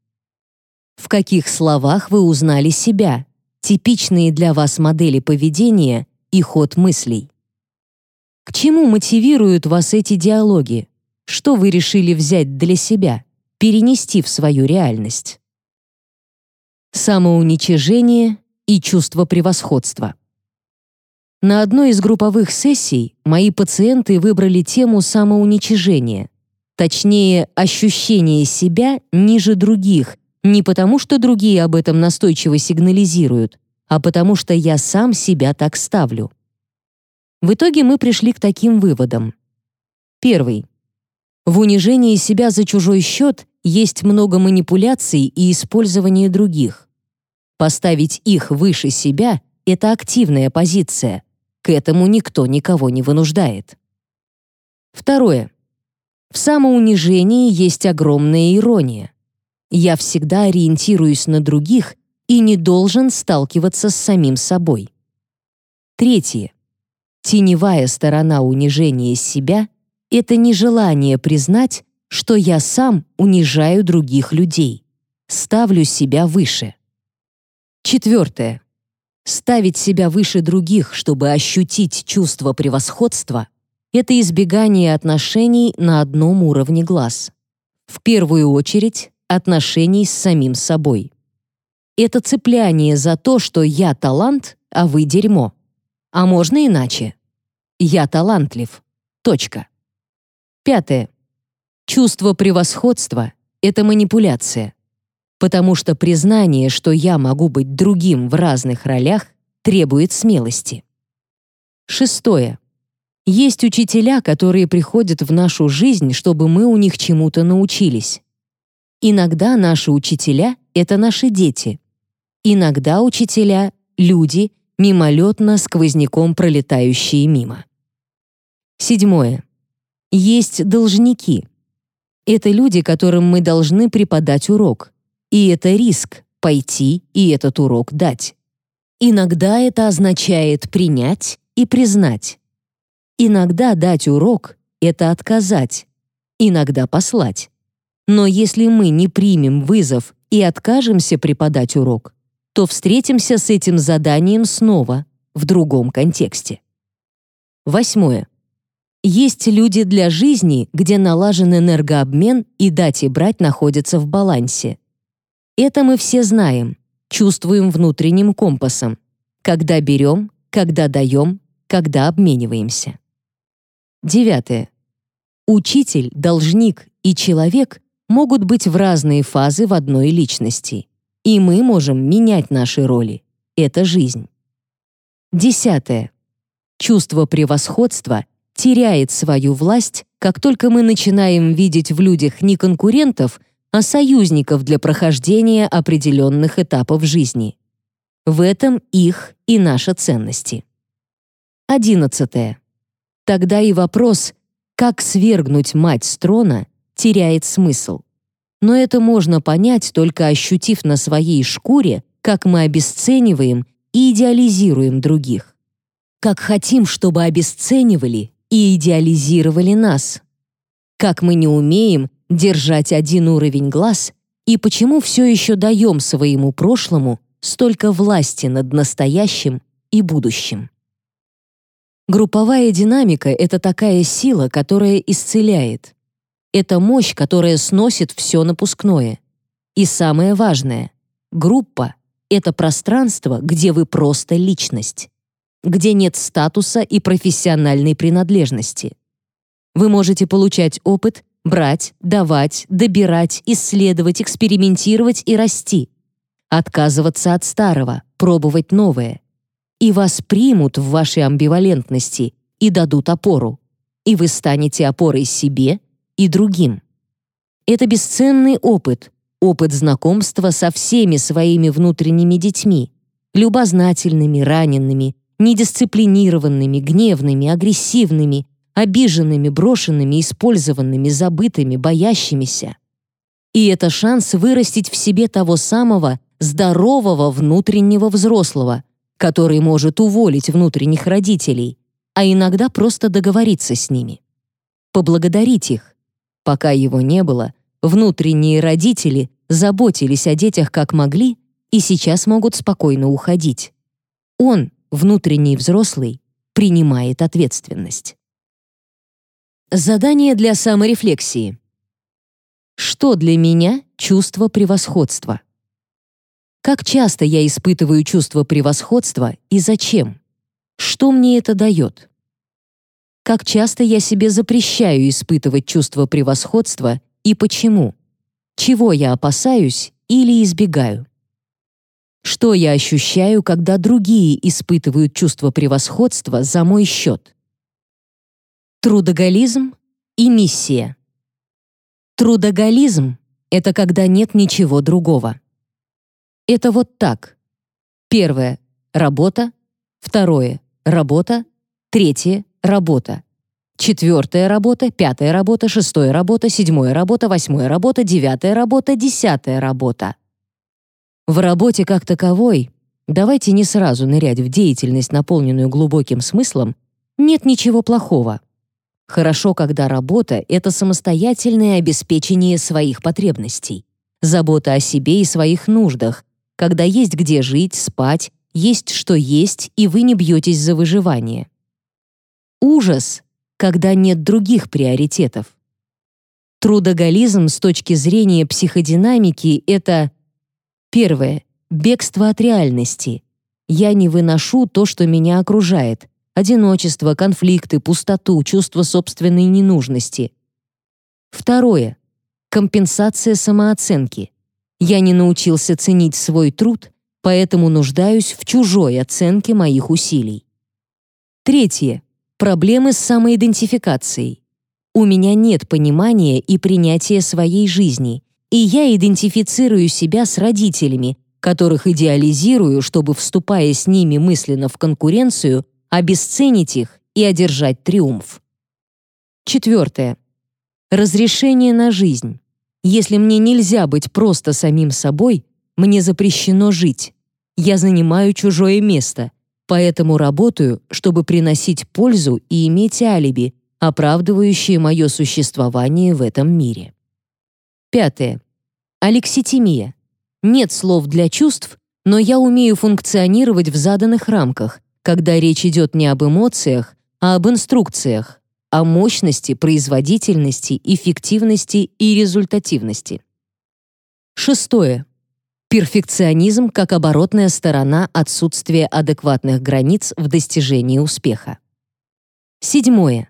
Speaker 1: В каких словах вы узнали себя, типичные для вас модели поведения и ход мыслей? К чему мотивируют вас эти диалоги? Что вы решили взять для себя, перенести в свою реальность? Самоуничижение и чувство превосходства. На одной из групповых сессий мои пациенты выбрали тему самоуничижения, точнее, ощущение себя ниже других, не потому что другие об этом настойчиво сигнализируют, а потому что я сам себя так ставлю. В итоге мы пришли к таким выводам. Первый. В унижении себя за чужой счет есть много манипуляций и использования других. Поставить их выше себя — это активная позиция, к этому никто никого не вынуждает. Второе. В самоунижении есть огромная ирония. Я всегда ориентируюсь на других и не должен сталкиваться с самим собой. Третье. Теневая сторона унижения себя — это нежелание признать, что я сам унижаю других людей, ставлю себя выше. Четвертое. Ставить себя выше других, чтобы ощутить чувство превосходства — это избегание отношений на одном уровне глаз. В первую очередь, отношений с самим собой. Это цепляние за то, что я талант, а вы дерьмо. А можно иначе. Я талантлив. Точка. Пятое. Чувство превосходства — это манипуляция потому что признание, что я могу быть другим в разных ролях, требует смелости. Шестое. Есть учителя, которые приходят в нашу жизнь, чтобы мы у них чему-то научились. Иногда наши учителя — это наши дети. Иногда учителя — люди, мимолетно сквозняком пролетающие мимо. Седьмое. Есть должники. Это люди, которым мы должны преподать урок — и это риск — пойти и этот урок дать. Иногда это означает принять и признать. Иногда дать урок — это отказать, иногда послать. Но если мы не примем вызов и откажемся преподать урок, то встретимся с этим заданием снова, в другом контексте. Восьмое. Есть люди для жизни, где налажен энергообмен и дать и брать находятся в балансе. Это мы все знаем, чувствуем внутренним компасом, когда берем, когда даем, когда обмениваемся. Девятое. Учитель, должник и человек могут быть в разные фазы в одной личности, и мы можем менять наши роли. Это жизнь. Десятое. Чувство превосходства теряет свою власть, как только мы начинаем видеть в людях не конкурентов, а союзников для прохождения определенных этапов жизни. В этом их и наша ценности. Одиннадцатое. Тогда и вопрос, как свергнуть мать с трона, теряет смысл. Но это можно понять, только ощутив на своей шкуре, как мы обесцениваем и идеализируем других. Как хотим, чтобы обесценивали и идеализировали нас. Как мы не умеем держать один уровень глаз и почему все еще даем своему прошлому столько власти над настоящим и будущим. Групповая динамика — это такая сила, которая исцеляет. Это мощь, которая сносит все напускное. И самое важное — группа — это пространство, где вы просто личность, где нет статуса и профессиональной принадлежности. Вы можете получать опыт, брать, давать, добирать, исследовать, экспериментировать и расти. Отказываться от старого, пробовать новое. И вас примут в вашей амбивалентности и дадут опору. И вы станете опорой себе и другим. Это бесценный опыт, опыт знакомства со всеми своими внутренними детьми, любознательными, раненными, недисциплинированными, гневными, агрессивными, обиженными, брошенными, использованными, забытыми, боящимися. И это шанс вырастить в себе того самого здорового внутреннего взрослого, который может уволить внутренних родителей, а иногда просто договориться с ними. Поблагодарить их, Пока его не было, внутренние родители заботились о детях как могли и сейчас могут спокойно уходить. Он, внутренний взрослый, принимает ответственность. Задание для саморефлексии. Что для меня чувство превосходства? Как часто я испытываю чувство превосходства и зачем? Что мне это дает? как часто я себе запрещаю испытывать чувство превосходства и почему, чего я опасаюсь или избегаю. Что я ощущаю, когда другие испытывают чувство превосходства за мой счет? Трудоголизм и миссия. Трудоголизм — это когда нет ничего другого. Это вот так. Первое — работа. Второе — работа. Третье работа. Четвертая работа, пятая работа, шестая работа, седьмая работа, восьмая работа, девятая работа, десятая работа. В работе как таковой, давайте не сразу нырять в деятельность, наполненную глубоким смыслом, нет ничего плохого. Хорошо, когда работа — это самостоятельное обеспечение своих потребностей, забота о себе и своих нуждах, когда есть где жить, спать, есть что есть, и вы не бьетесь за выживание. Ужас, когда нет других приоритетов. Трудоголизм с точки зрения психодинамики — это первое — бегство от реальности. Я не выношу то, что меня окружает. Одиночество, конфликты, пустоту, чувство собственной ненужности. Второе — компенсация самооценки. Я не научился ценить свой труд, поэтому нуждаюсь в чужой оценке моих усилий. Третье Проблемы с самоидентификацией. У меня нет понимания и принятия своей жизни, и я идентифицирую себя с родителями, которых идеализирую, чтобы, вступая с ними мысленно в конкуренцию, обесценить их и одержать триумф. Четвертое. Разрешение на жизнь. Если мне нельзя быть просто самим собой, мне запрещено жить. Я занимаю чужое место, Поэтому работаю, чтобы приносить пользу и иметь алиби, оправдывающее мое существование в этом мире. Пятое. Алекситимия. Нет слов для чувств, но я умею функционировать в заданных рамках, когда речь идет не об эмоциях, а об инструкциях, о мощности, производительности, эффективности и результативности. Шестое. Перфекционизм как оборотная сторона отсутствия адекватных границ в достижении успеха. Седьмое.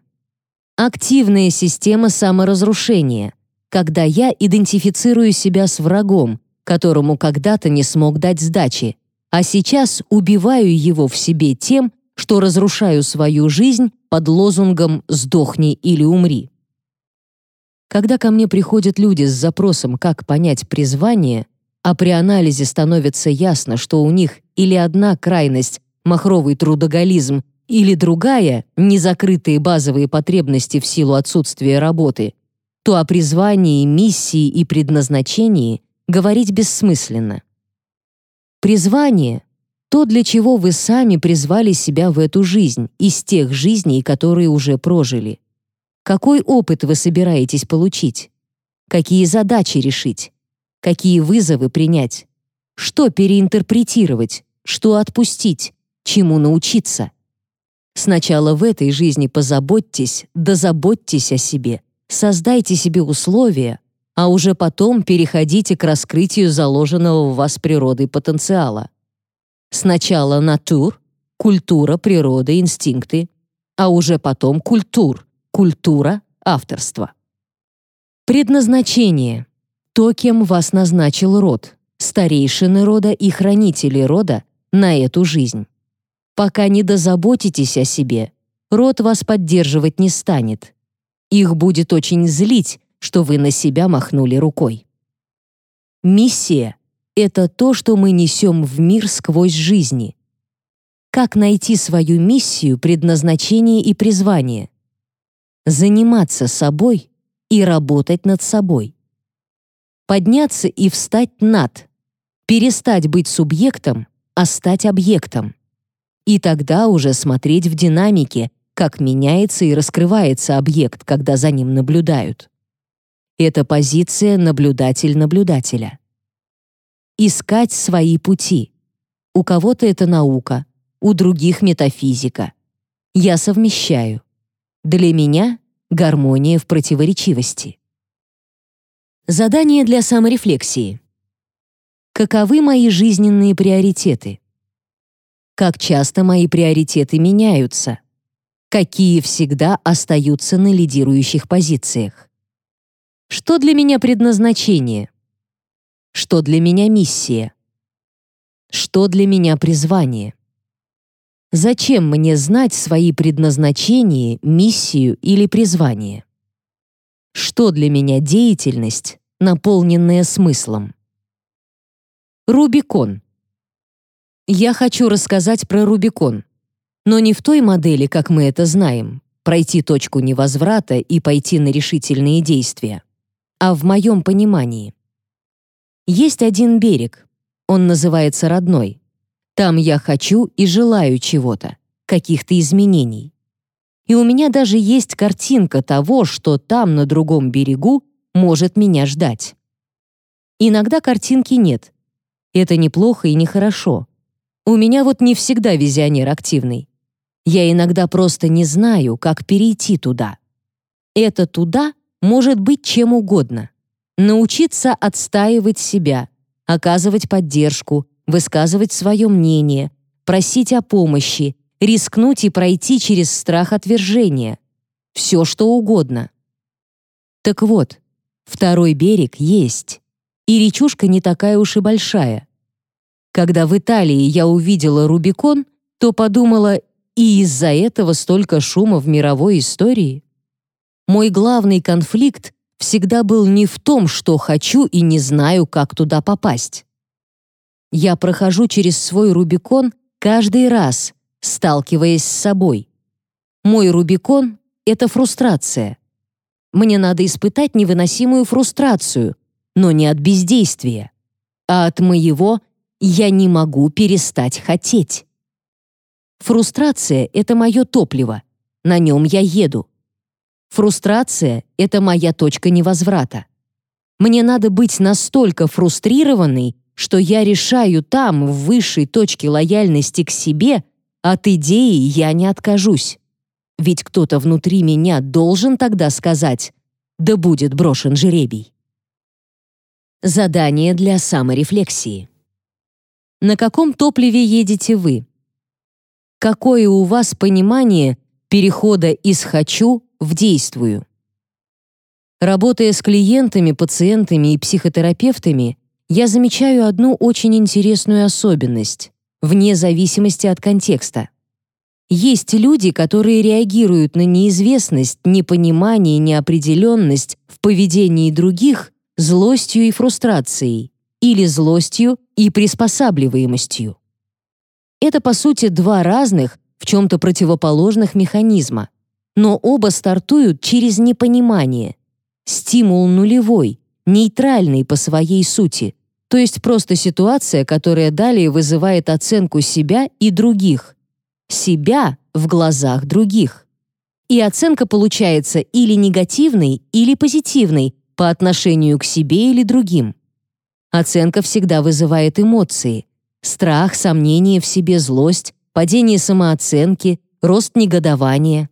Speaker 1: Активная система саморазрушения, когда я идентифицирую себя с врагом, которому когда-то не смог дать сдачи, а сейчас убиваю его в себе тем, что разрушаю свою жизнь под лозунгом «сдохни или умри». Когда ко мне приходят люди с запросом «как понять призвание», а при анализе становится ясно, что у них или одна крайность – махровый трудоголизм, или другая – незакрытые базовые потребности в силу отсутствия работы, то о призвании, миссии и предназначении говорить бессмысленно. Призвание — то, для чего вы сами призвали себя в эту жизнь, из тех жизней, которые уже прожили. Какой опыт вы собираетесь получить? Какие задачи решить? Какие вызовы принять? Что переинтерпретировать? Что отпустить? Чему научиться? Сначала в этой жизни позаботьтесь, дозаботьтесь о себе, создайте себе условия, а уже потом переходите к раскрытию заложенного в вас природой потенциала. Сначала натур, культура, природа, инстинкты, а уже потом культур, культура, авторство. Предназначение. То, кем вас назначил род, старейшины рода и хранители рода на эту жизнь. Пока не дозаботитесь о себе, род вас поддерживать не станет. Их будет очень злить, что вы на себя махнули рукой. Миссия — это то, что мы несем в мир сквозь жизни. Как найти свою миссию, предназначение и призвание? Заниматься собой и работать над собой. Подняться и встать над. Перестать быть субъектом, а стать объектом. И тогда уже смотреть в динамике, как меняется и раскрывается объект, когда за ним наблюдают. Это позиция наблюдатель-наблюдателя. Искать свои пути. У кого-то это наука, у других метафизика. Я совмещаю. Для меня гармония в противоречивости. Задание для саморефлексии. Каковы мои жизненные приоритеты? Как часто мои приоритеты меняются? Какие всегда остаются на лидирующих позициях? Что для меня предназначение? Что для меня миссия? Что для меня призвание? Зачем мне знать свои предназначения, миссию или призвание? Что для меня деятельность, наполненная смыслом? Рубикон. Я хочу рассказать про Рубикон, но не в той модели, как мы это знаем, пройти точку невозврата и пойти на решительные действия а в моем понимании. Есть один берег, он называется родной. Там я хочу и желаю чего-то, каких-то изменений. И у меня даже есть картинка того, что там, на другом берегу, может меня ждать. Иногда картинки нет. Это неплохо и нехорошо. У меня вот не всегда визионер активный. Я иногда просто не знаю, как перейти туда. Это туда может быть чем угодно. Научиться отстаивать себя, оказывать поддержку, высказывать свое мнение, просить о помощи, рискнуть и пройти через страх отвержения. Все что угодно. Так вот, второй берег есть. И речушка не такая уж и большая. Когда в Италии я увидела Рубикон, то подумала, и из-за этого столько шума в мировой истории. Мой главный конфликт всегда был не в том, что хочу и не знаю, как туда попасть. Я прохожу через свой Рубикон каждый раз, сталкиваясь с собой. Мой Рубикон — это фрустрация. Мне надо испытать невыносимую фрустрацию, но не от бездействия, а от моего «я не могу перестать хотеть». Фрустрация — это мое топливо, на нем я еду. Фрустрация — это моя точка невозврата. Мне надо быть настолько фрустрированной, что я решаю там, в высшей точке лояльности к себе, от идеи я не откажусь. Ведь кто-то внутри меня должен тогда сказать «Да будет брошен жеребий». Задание для саморефлексии. На каком топливе едете вы? Какое у вас понимание перехода из «хочу» в «действую». Работая с клиентами, пациентами и психотерапевтами, я замечаю одну очень интересную особенность, вне зависимости от контекста. Есть люди, которые реагируют на неизвестность, непонимание, неопределенность в поведении других злостью и фрустрацией или злостью и приспосабливаемостью. Это, по сути, два разных, в чем-то противоположных механизма, но оба стартуют через непонимание. Стимул нулевой, нейтральный по своей сути, то есть просто ситуация, которая далее вызывает оценку себя и других. Себя в глазах других. И оценка получается или негативной, или позитивной по отношению к себе или другим. Оценка всегда вызывает эмоции. Страх, сомнение в себе, злость, падение самооценки, рост негодования.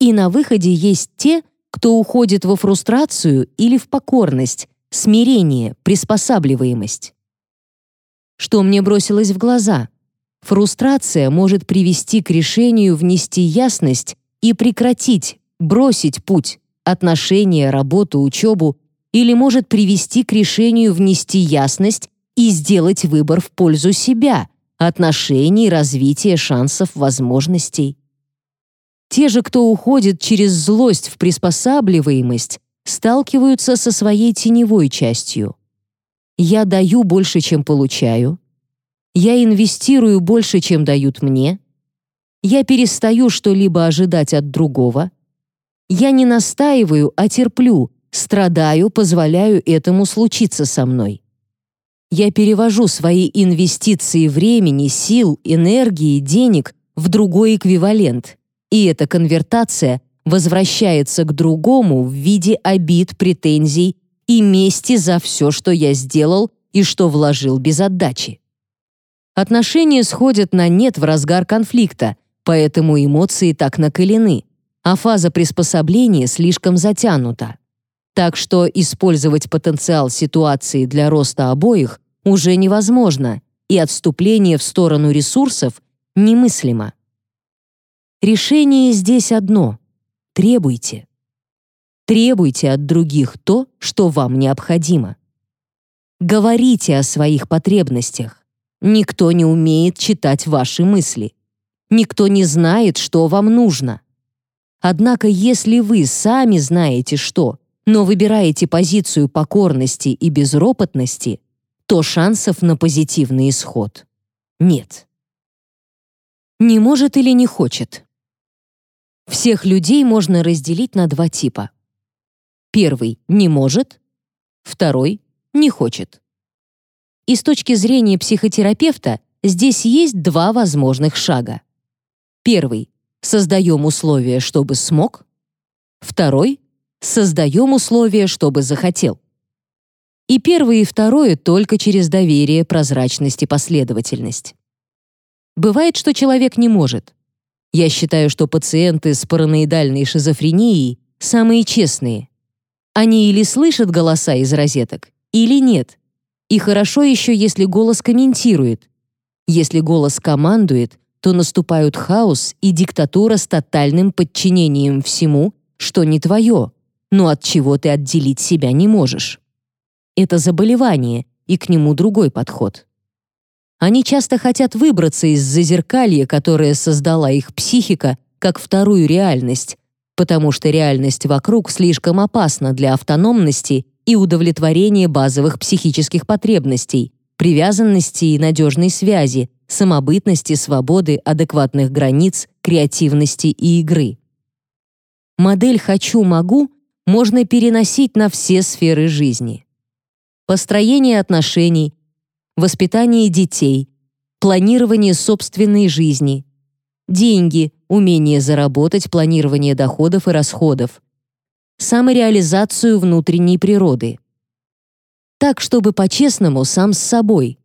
Speaker 1: И на выходе есть те, кто уходит во фрустрацию или в покорность, смирение, приспосабливаемость. Что мне бросилось в глаза? Фрустрация может привести к решению внести ясность и прекратить, бросить путь, отношения, работу, учебу, или может привести к решению внести ясность и сделать выбор в пользу себя, отношений, развития шансов, возможностей. Те же, кто уходит через злость в приспосабливаемость, сталкиваются со своей теневой частью. Я даю больше, чем получаю. Я инвестирую больше, чем дают мне. Я перестаю что-либо ожидать от другого. Я не настаиваю, а терплю, страдаю, позволяю этому случиться со мной. Я перевожу свои инвестиции времени, сил, энергии, денег в другой эквивалент, и эта конвертация возвращается к другому в виде обид, претензий и мести за все, что я сделал и что вложил без отдачи. Отношения сходят на нет в разгар конфликта, поэтому эмоции так накалены, а фаза приспособления слишком затянута. Так что использовать потенциал ситуации для роста обоих уже невозможно, и отступление в сторону ресурсов немыслимо. Решение здесь одно — требуйте. Требуйте от других то, что вам необходимо. Говорите о своих потребностях. Никто не умеет читать ваши мысли. Никто не знает, что вам нужно. Однако, если вы сами знаете, что, но выбираете позицию покорности и безропотности, то шансов на позитивный исход нет. Не может или не хочет. Всех людей можно разделить на два типа. Первый — не может, второй — не хочет. И с точки зрения психотерапевта здесь есть два возможных шага. Первый — создаем условия, чтобы смог. Второй — создаем условия, чтобы захотел. И первое и второе только через доверие, прозрачность и последовательность. Бывает, что человек не может. Я считаю, что пациенты с параноидальной шизофренией самые честные. Они или слышат голоса из розеток, или нет. И хорошо еще, если голос комментирует. Если голос командует, то наступают хаос и диктатура с тотальным подчинением всему, что не твое, но от чего ты отделить себя не можешь. Это заболевание, и к нему другой подход. Они часто хотят выбраться из зазеркалья, которое создала их психика, как вторую реальность, потому что реальность вокруг слишком опасна для автономности и удовлетворения базовых психических потребностей, привязанности и надежной связи, самобытности, свободы, адекватных границ, креативности и игры. Модель «хочу-могу» можно переносить на все сферы жизни. Построение отношений, воспитание детей, планирование собственной жизни, деньги, умение заработать, планирование доходов и расходов, самореализацию внутренней природы. Так, чтобы по-честному сам с собой,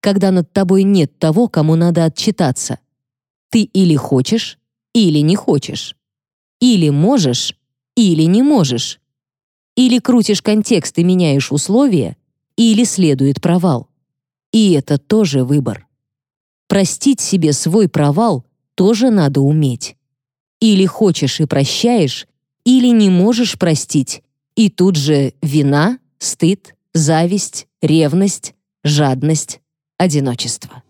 Speaker 1: когда над тобой нет того, кому надо отчитаться. Ты или хочешь, или не хочешь. Или можешь, или не можешь. Или крутишь контекст и меняешь условия, или следует провал. И это тоже выбор. Простить себе свой провал тоже надо уметь. Или хочешь и прощаешь, или не можешь простить. И тут же вина, стыд, зависть, ревность, жадность, одиночество.